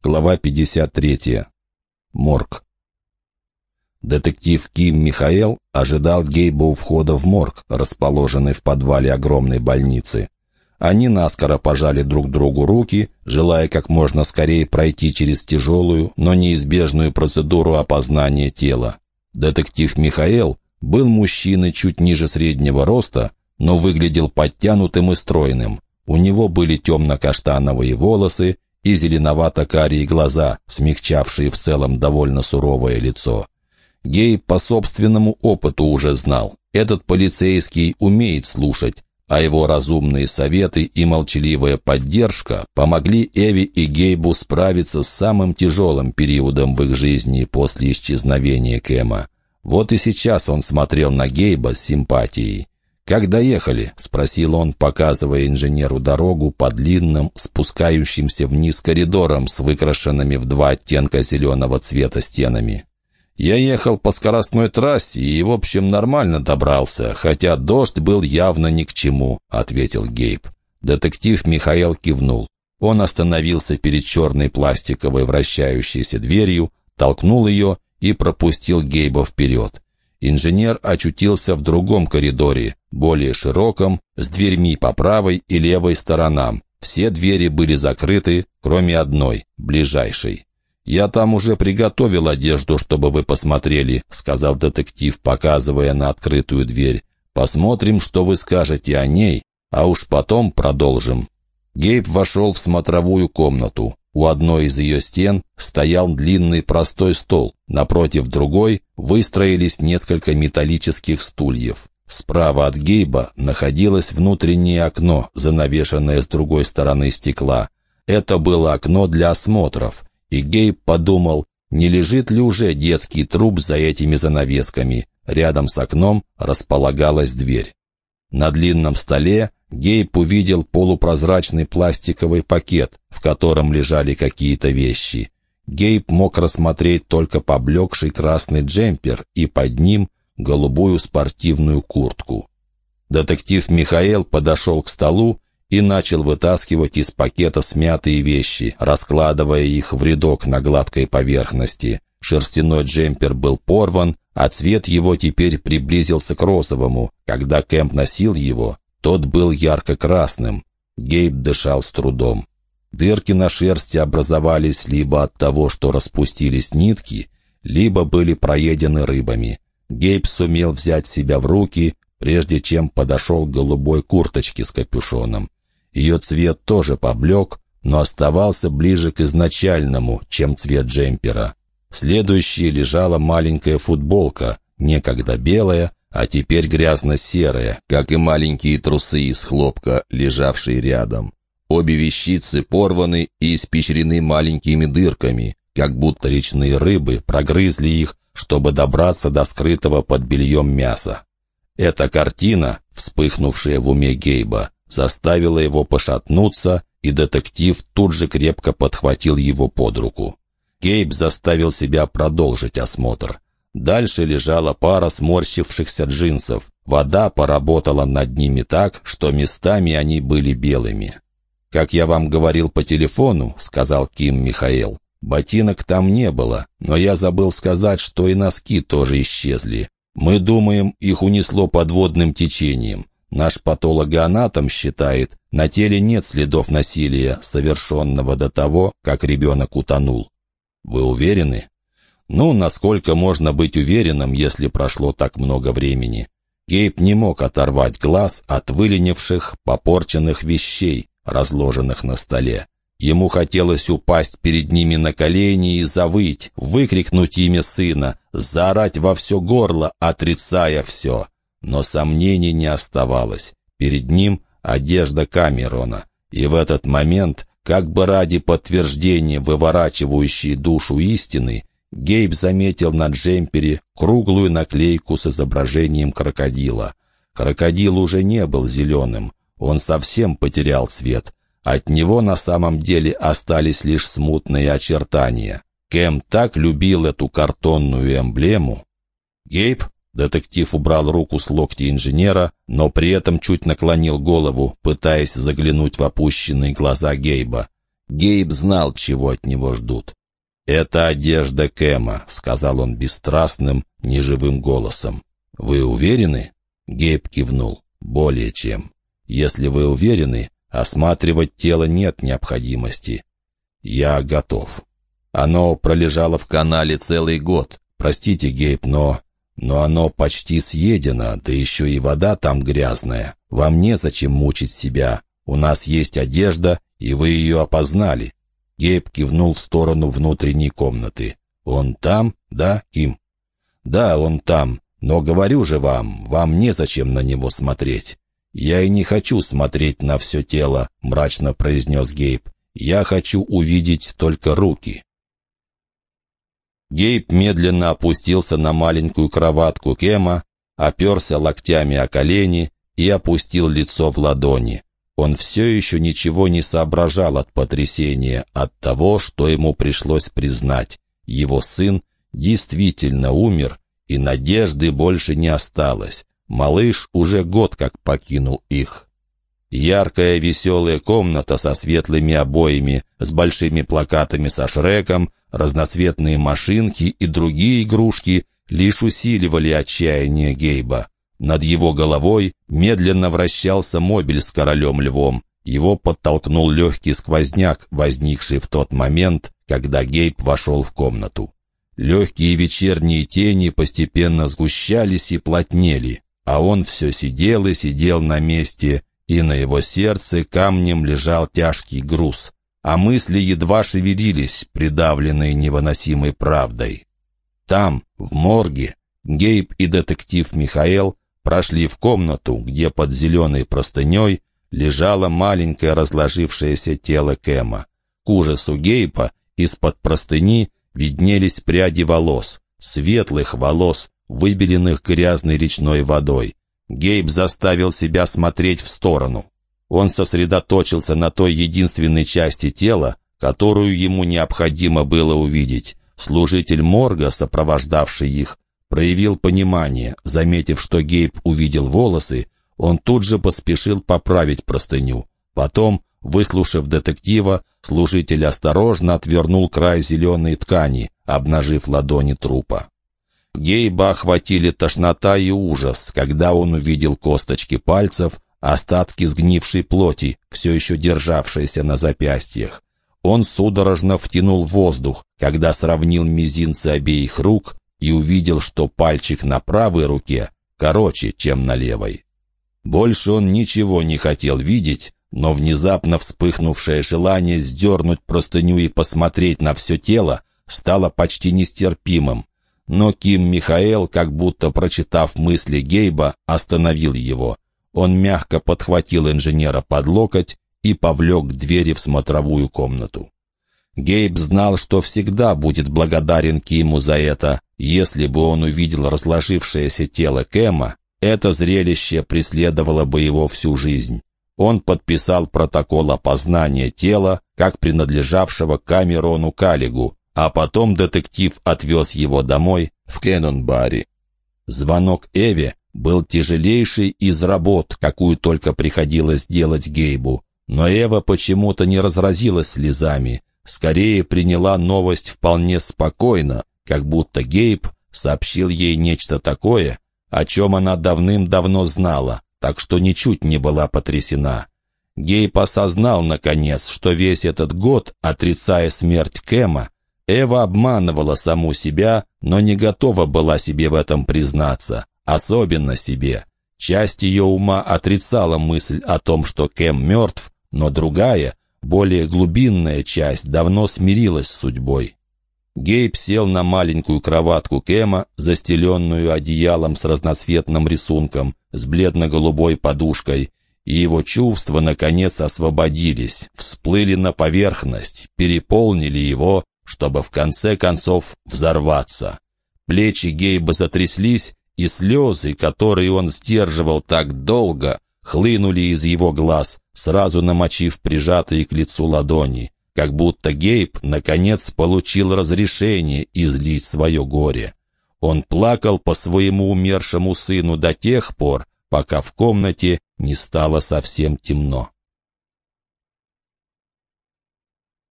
Глава 53. Морг. Детектив Ким Михаэл ожидал Гейба у входа в морг, расположенный в подвале огромной больницы. Они наскоро пожали друг другу руки, желая как можно скорее пройти через тяжелую, но неизбежную процедуру опознания тела. Детектив Михаэл был мужчиной чуть ниже среднего роста, но выглядел подтянутым и стройным. У него были темно-каштановые волосы и зеленовато-карие глаза, смягчавшие в целом довольно суровое лицо. Гей по собственному опыту уже знал, этот полицейский умеет слушать, а его разумные советы и молчаливая поддержка помогли Эви и Гейбу справиться с самым тяжелым периодом в их жизни после исчезновения Кэма. Вот и сейчас он смотрел на Гейба с симпатией. «Как доехали?» — спросил он, показывая инженеру дорогу по длинным, спускающимся вниз коридорам с выкрашенными в два оттенка зеленого цвета стенами. «Я ехал по скоростной трассе и, в общем, нормально добрался, хотя дождь был явно ни к чему», — ответил Гейб. Детектив Михаил кивнул. Он остановился перед черной пластиковой вращающейся дверью, толкнул ее и пропустил Гейба вперед. Инженер очутился в другом коридоре, более широком, с дверьми по правой и левой сторонам. Все двери были закрыты, кроме одной, ближайшей. «Я там уже приготовил одежду, чтобы вы посмотрели», — сказал детектив, показывая на открытую дверь. «Посмотрим, что вы скажете о ней, а уж потом продолжим». Гейб вошел в смотровую комнату. У одной из ее стен стоял длинный простой стол, напротив другой выстроились несколько металлических стульев. Справа от Гейба находилось внутреннее окно, занавешенное с другой стороны стекла. Это было окно для осмотров, и Гейб подумал, не лежит ли уже детский труп за этими занавесками. Рядом с окном располагалась дверь. На длинном столе Гейб увидел полупрозрачный пластиковый пакет, в котором лежали какие-то вещи. Гейб мог рассмотреть только поблекший красный джемпер и под ним голубую спортивную куртку. Детектив Михаил подошел к столу и начал вытаскивать из пакета смятые вещи, раскладывая их в рядок на гладкой поверхности. Шерстяной джемпер был порван, а цвет его теперь приблизился к розовому. Когда Кэмп носил его, тот был ярко-красным. Гейб дышал с трудом. Дырки на шерсти образовались либо от того, что распустились нитки, либо были проедены рыбами. Гейб сумел взять себя в руки, прежде чем подошел к голубой курточке с капюшоном. Ее цвет тоже поблек, но оставался ближе к изначальному, чем цвет джемпера. Следующей лежала маленькая футболка, некогда белая, а теперь грязно-серая, как и маленькие трусы из хлопка, лежавшие рядом. Обе вещицы порваны и испещрены маленькими дырками, как будто речные рыбы прогрызли их, чтобы добраться до скрытого под бельем мяса. Эта картина, вспыхнувшая в уме Гейба, заставила его пошатнуться, и детектив тут же крепко подхватил его под руку. Гейб заставил себя продолжить осмотр. Дальше лежала пара сморщившихся джинсов. Вода поработала над ними так, что местами они были белыми. «Как я вам говорил по телефону», — сказал Ким Михаил, — «ботинок там не было, но я забыл сказать, что и носки тоже исчезли. Мы думаем, их унесло подводным течением. Наш патологоанатом считает, на теле нет следов насилия, совершенного до того, как ребенок утонул. Вы уверены? Ну, насколько можно быть уверенным, если прошло так много времени? Гейб не мог оторвать глаз от выленивших, попорченных вещей, разложенных на столе. Ему хотелось упасть перед ними на колени и завыть, выкрикнуть имя сына, заорать во все горло, отрицая все. Но сомнений не оставалось. Перед ним одежда Камерона. И в этот момент, как бы ради подтверждения выворачивающей душу истины, Гейб заметил на джемпере круглую наклейку с изображением крокодила. Крокодил уже не был зеленым, он совсем потерял цвет. От него на самом деле остались лишь смутные очертания. Кэм так любил эту картонную эмблему. Гейб, детектив убрал руку с локтя инженера, но при этом чуть наклонил голову, пытаясь заглянуть в опущенные глаза Гейба. Гейб знал, чего от него ждут. «Это одежда Кэма», — сказал он бесстрастным, неживым голосом. «Вы уверены?» Гейб кивнул. «Более чем. Если вы уверены, осматривать тело нет необходимости. Я готов. Оно пролежало в канале целый год. Простите, Гейб, но... Но оно почти съедено, да еще и вода там грязная. Вам незачем мучить себя. У нас есть одежда, и вы ее опознали». Гейб кивнул в сторону внутренней комнаты. «Он там, да, Ким?» «Да, он там. Но говорю же вам, вам незачем на него смотреть». «Я и не хочу смотреть на все тело», — мрачно произнес Гейб. «Я хочу увидеть только руки». Гейб медленно опустился на маленькую кроватку Кема, оперся локтями о колени и опустил лицо в ладони. Он все еще ничего не соображал от потрясения, от того, что ему пришлось признать. Его сын действительно умер, и надежды больше не осталось. Малыш уже год как покинул их. Яркая веселая комната со светлыми обоями, с большими плакатами со Шреком, разноцветные машинки и другие игрушки лишь усиливали отчаяние Гейба. Над его головой медленно вращался мобиль с королем-львом. Его подтолкнул легкий сквозняк, возникший в тот момент, когда Гейб вошел в комнату. Легкие вечерние тени постепенно сгущались и плотнели, а он все сидел и сидел на месте, и на его сердце камнем лежал тяжкий груз, а мысли едва шевелились, придавленные невыносимой правдой. Там, в морге, Гейб и детектив Михаэл прошли в комнату, где под зеленой простыней лежало маленькое разложившееся тело Кэма. К ужасу Гейба из-под простыни виднелись пряди волос, светлых волос, выбеленных грязной речной водой. Гейб заставил себя смотреть в сторону. Он сосредоточился на той единственной части тела, которую ему необходимо было увидеть. Служитель морга, сопровождавший их, проявил понимание. Заметив, что Гейб увидел волосы, он тут же поспешил поправить простыню. Потом Выслушав детектива, служитель осторожно отвернул край зеленой ткани, обнажив ладони трупа. Гейба охватили тошнота и ужас, когда он увидел косточки пальцев, остатки сгнившей плоти, все еще державшиеся на запястьях. Он судорожно втянул воздух, когда сравнил мизинцы обеих рук и увидел, что пальчик на правой руке короче, чем на левой. Больше он ничего не хотел видеть, но внезапно вспыхнувшее желание сдернуть простыню и посмотреть на все тело стало почти нестерпимым. Но Ким Михаэл, как будто прочитав мысли Гейба, остановил его. Он мягко подхватил инженера под локоть и повлек к двери в смотровую комнату. Гейб знал, что всегда будет благодарен Киму за это. Если бы он увидел разложившееся тело Кэма, это зрелище преследовало бы его всю жизнь он подписал протокол опознания тела, как принадлежавшего Камерону Калигу, а потом детектив отвез его домой в Кеннонбари. Звонок Эве был тяжелейший из работ, какую только приходилось делать Гейбу, но Эва почему-то не разразилась слезами, скорее приняла новость вполне спокойно, как будто Гейб сообщил ей нечто такое, о чем она давным-давно знала, так что ничуть не была потрясена. Гейб осознал, наконец, что весь этот год, отрицая смерть Кэма, Эва обманывала саму себя, но не готова была себе в этом признаться, особенно себе. Часть ее ума отрицала мысль о том, что Кэм мертв, но другая, более глубинная часть давно смирилась с судьбой. Гейб сел на маленькую кроватку Кэма, застеленную одеялом с разноцветным рисунком, с бледно-голубой подушкой, и его чувства, наконец, освободились, всплыли на поверхность, переполнили его, чтобы в конце концов взорваться. Плечи Гейба затряслись, и слезы, которые он сдерживал так долго, хлынули из его глаз, сразу намочив прижатые к лицу ладони как будто Гейб, наконец, получил разрешение излить свое горе. Он плакал по своему умершему сыну до тех пор, пока в комнате не стало совсем темно.